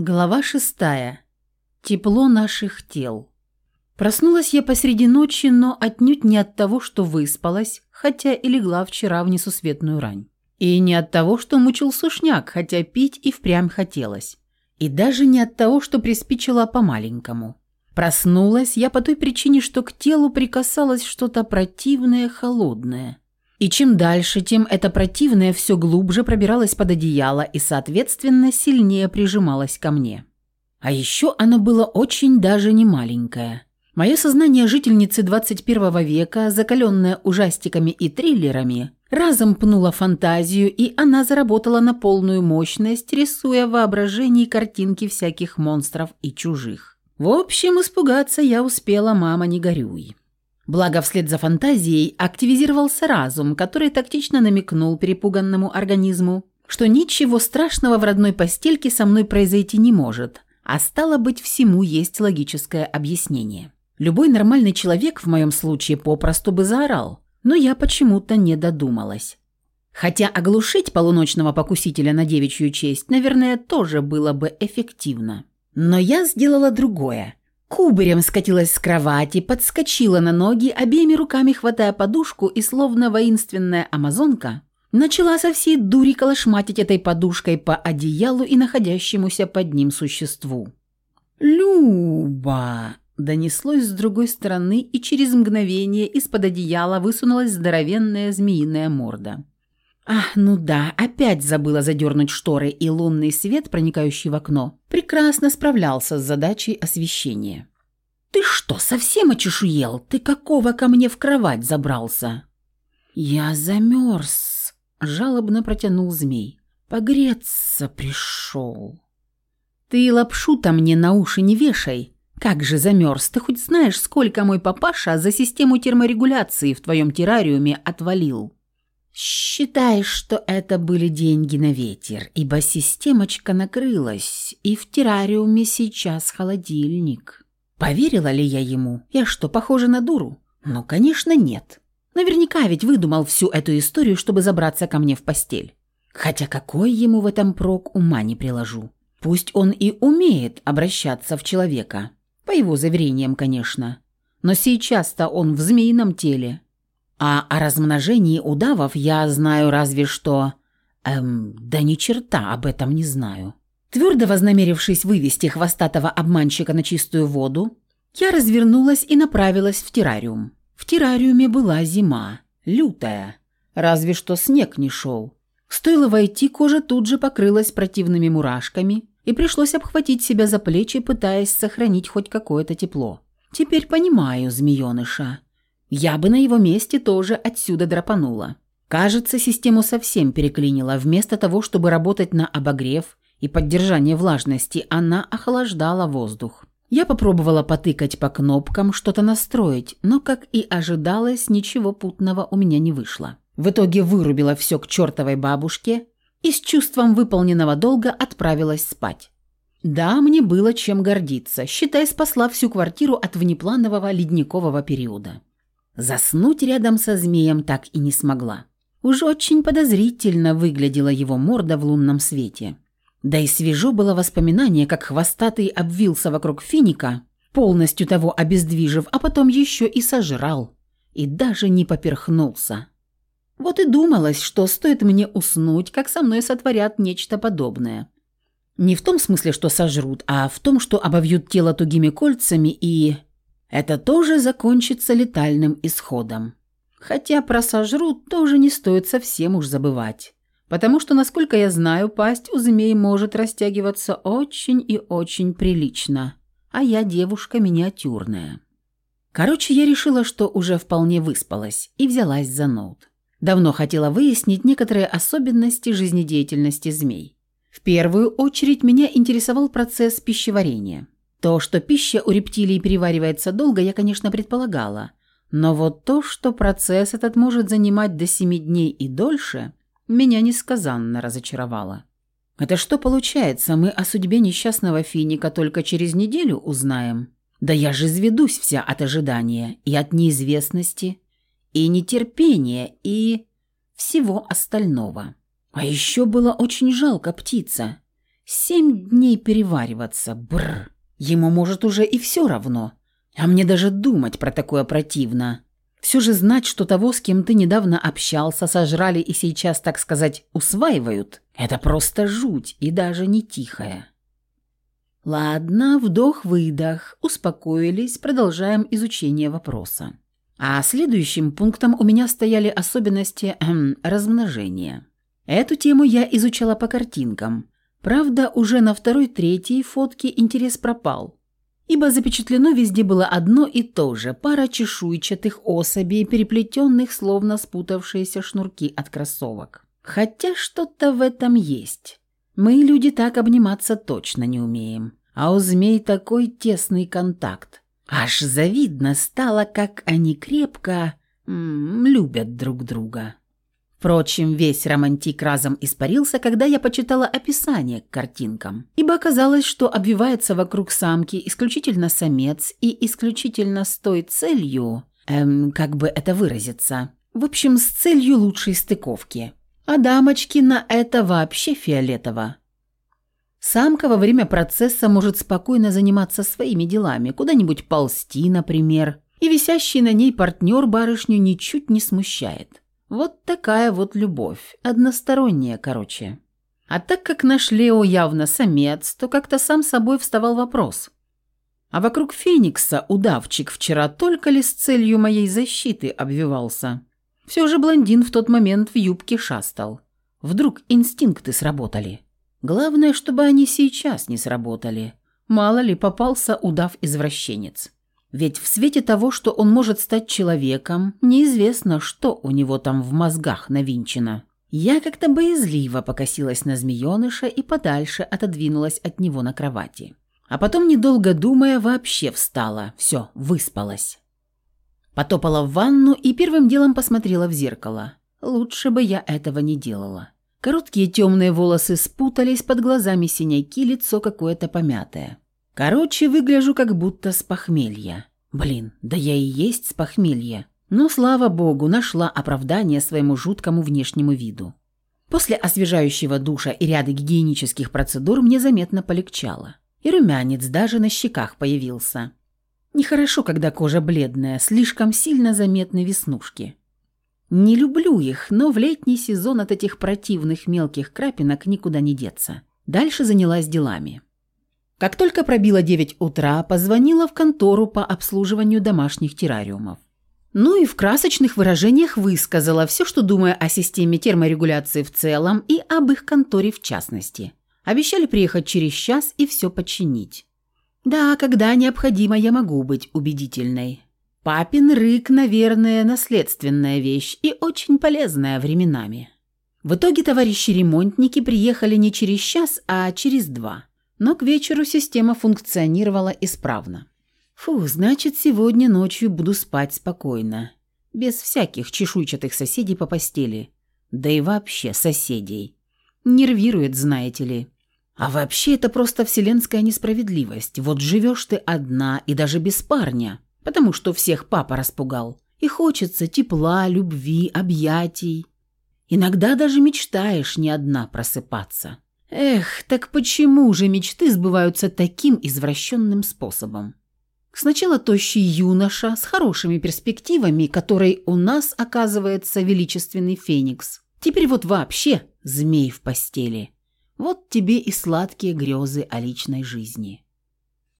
Глава шестая. Тепло наших тел. Проснулась я посреди ночи, но отнюдь не от того, что выспалась, хотя и легла вчера в несусветную рань. И не от того, что мучил сушняк, хотя пить и впрямь хотелось. И даже не от того, что приспичила по-маленькому. Проснулась я по той причине, что к телу прикасалось что-то противное, холодное. И чем дальше, тем это противное все глубже пробиралось под одеяло и, соответственно, сильнее прижималось ко мне. А еще оно было очень даже не маленькое. Мое сознание жительницы 21 века, закаленное ужастиками и триллерами, разом пнуло фантазию, и она заработала на полную мощность, рисуя в воображении картинки всяких монстров и чужих. В общем, испугаться я успела, мама, не горюй. Благо, вслед за фантазией активизировался разум, который тактично намекнул перепуганному организму, что ничего страшного в родной постельке со мной произойти не может, а стало быть, всему есть логическое объяснение. Любой нормальный человек в моем случае попросту бы заорал, но я почему-то не додумалась. Хотя оглушить полуночного покусителя на девичью честь, наверное, тоже было бы эффективно. Но я сделала другое – Кубарем скатилась с кровати, подскочила на ноги, обеими руками хватая подушку и, словно воинственная амазонка, начала со всей дури колошматить этой подушкой по одеялу и находящемуся под ним существу. «Люба!» – донеслось с другой стороны, и через мгновение из-под одеяла высунулась здоровенная змеиная морда. Ах, ну да, опять забыла задернуть шторы, и лунный свет, проникающий в окно, прекрасно справлялся с задачей освещения. «Ты что, совсем очешуел? Ты какого ко мне в кровать забрался?» «Я замерз», — жалобно протянул змей. «Погреться пришел». «Ты лапшу-то мне на уши не вешай. Как же замерз? Ты хоть знаешь, сколько мой папаша за систему терморегуляции в твоем террариуме отвалил?» Считаешь, что это были деньги на ветер, ибо системочка накрылась, и в террариуме сейчас холодильник. Поверила ли я ему? Я что, похожа на дуру? Ну, конечно, нет. Наверняка ведь выдумал всю эту историю, чтобы забраться ко мне в постель. Хотя какой ему в этом прок, ума не приложу. Пусть он и умеет обращаться в человека. По его заверениям, конечно. Но сейчас-то он в змеином теле. А о размножении удавов я знаю разве что... Эм, да ни черта об этом не знаю. Твердо вознамерившись вывести хвостатого обманщика на чистую воду, я развернулась и направилась в террариум. В террариуме была зима, лютая. Разве что снег не шел. Стоило войти, кожа тут же покрылась противными мурашками, и пришлось обхватить себя за плечи, пытаясь сохранить хоть какое-то тепло. Теперь понимаю змееныша. Я бы на его месте тоже отсюда драпанула. Кажется, систему совсем переклинила. Вместо того, чтобы работать на обогрев и поддержание влажности, она охлаждала воздух. Я попробовала потыкать по кнопкам, что-то настроить, но, как и ожидалось, ничего путного у меня не вышло. В итоге вырубила все к чертовой бабушке и с чувством выполненного долга отправилась спать. Да, мне было чем гордиться. Считай, спасла всю квартиру от внепланового ледникового периода. Заснуть рядом со змеем так и не смогла. Уж очень подозрительно выглядела его морда в лунном свете. Да и свежо было воспоминание, как хвостатый обвился вокруг финика, полностью того обездвижив, а потом еще и сожрал. И даже не поперхнулся. Вот и думалось, что стоит мне уснуть, как со мной сотворят нечто подобное. Не в том смысле, что сожрут, а в том, что обовьют тело тугими кольцами и это тоже закончится летальным исходом. Хотя про сожрут тоже не стоит совсем уж забывать. Потому что, насколько я знаю, пасть у змей может растягиваться очень и очень прилично. А я девушка миниатюрная. Короче, я решила, что уже вполне выспалась и взялась за ноут. Давно хотела выяснить некоторые особенности жизнедеятельности змей. В первую очередь меня интересовал процесс пищеварения. То, что пища у рептилий переваривается долго, я, конечно, предполагала. Но вот то, что процесс этот может занимать до семи дней и дольше, меня несказанно разочаровало. Это что получается, мы о судьбе несчастного финика только через неделю узнаем? Да я же изведусь вся от ожидания и от неизвестности, и нетерпения, и всего остального. А еще было очень жалко птица. Семь дней перевариваться, бррр. Ему, может, уже и все равно. А мне даже думать про такое противно. Все же знать, что того, с кем ты недавно общался, сожрали и сейчас, так сказать, усваивают, это просто жуть и даже не тихая. Ладно, вдох-выдох, успокоились, продолжаем изучение вопроса. А следующим пунктом у меня стояли особенности размножения. Эту тему я изучала по картинкам. Правда, уже на второй-третьей фотке интерес пропал, ибо запечатлено везде было одно и то же – пара чешуйчатых особей, переплетенных, словно спутавшиеся шнурки от кроссовок. Хотя что-то в этом есть. Мы, люди, так обниматься точно не умеем. А у змей такой тесный контакт. Аж завидно стало, как они крепко м -м, любят друг друга. Впрочем, весь романтик разом испарился, когда я почитала описание к картинкам, ибо оказалось, что обвивается вокруг самки исключительно самец и исключительно с той целью, эм, как бы это выразиться, в общем, с целью лучшей стыковки. А дамочки на это вообще фиолетово. Самка во время процесса может спокойно заниматься своими делами, куда-нибудь ползти, например, и висящий на ней партнер барышню ничуть не смущает. Вот такая вот любовь, односторонняя, короче. А так как наш Лео явно самец, то как-то сам собой вставал вопрос. А вокруг Феникса удавчик вчера только ли с целью моей защиты обвивался? Все же блондин в тот момент в юбке шастал. Вдруг инстинкты сработали. Главное, чтобы они сейчас не сработали. Мало ли попался удав-извращенец. Ведь в свете того, что он может стать человеком, неизвестно, что у него там в мозгах навинчено. Я как-то боязливо покосилась на змееныша и подальше отодвинулась от него на кровати. А потом, недолго думая, вообще встала. Все, выспалась. Потопала в ванну и первым делом посмотрела в зеркало. Лучше бы я этого не делала. Короткие темные волосы спутались, под глазами синяки, лицо какое-то помятое. Короче, выгляжу как будто с похмелья. Блин, да я и есть с похмелья. Но, слава богу, нашла оправдание своему жуткому внешнему виду. После освежающего душа и ряда гигиенических процедур мне заметно полегчало. И румянец даже на щеках появился. Нехорошо, когда кожа бледная, слишком сильно заметны веснушки. Не люблю их, но в летний сезон от этих противных мелких крапинок никуда не деться. Дальше занялась делами. Как только пробило 9 утра, позвонила в контору по обслуживанию домашних террариумов. Ну и в красочных выражениях высказала все, что думаю о системе терморегуляции в целом и об их конторе в частности. Обещали приехать через час и все починить. Да, когда необходимо, я могу быть убедительной. Папин рык, наверное, наследственная вещь и очень полезная временами. В итоге товарищи-ремонтники приехали не через час, а через два. Но к вечеру система функционировала исправно. Фу, значит, сегодня ночью буду спать спокойно. Без всяких чешуйчатых соседей по постели. Да и вообще соседей. Нервирует, знаете ли. А вообще это просто вселенская несправедливость. Вот живешь ты одна и даже без парня потому что всех папа распугал. И хочется тепла, любви, объятий. Иногда даже мечтаешь не одна просыпаться. Эх, так почему же мечты сбываются таким извращенным способом? Сначала тощий юноша с хорошими перспективами, который у нас оказывается величественный феникс. Теперь вот вообще змей в постели. Вот тебе и сладкие грезы о личной жизни.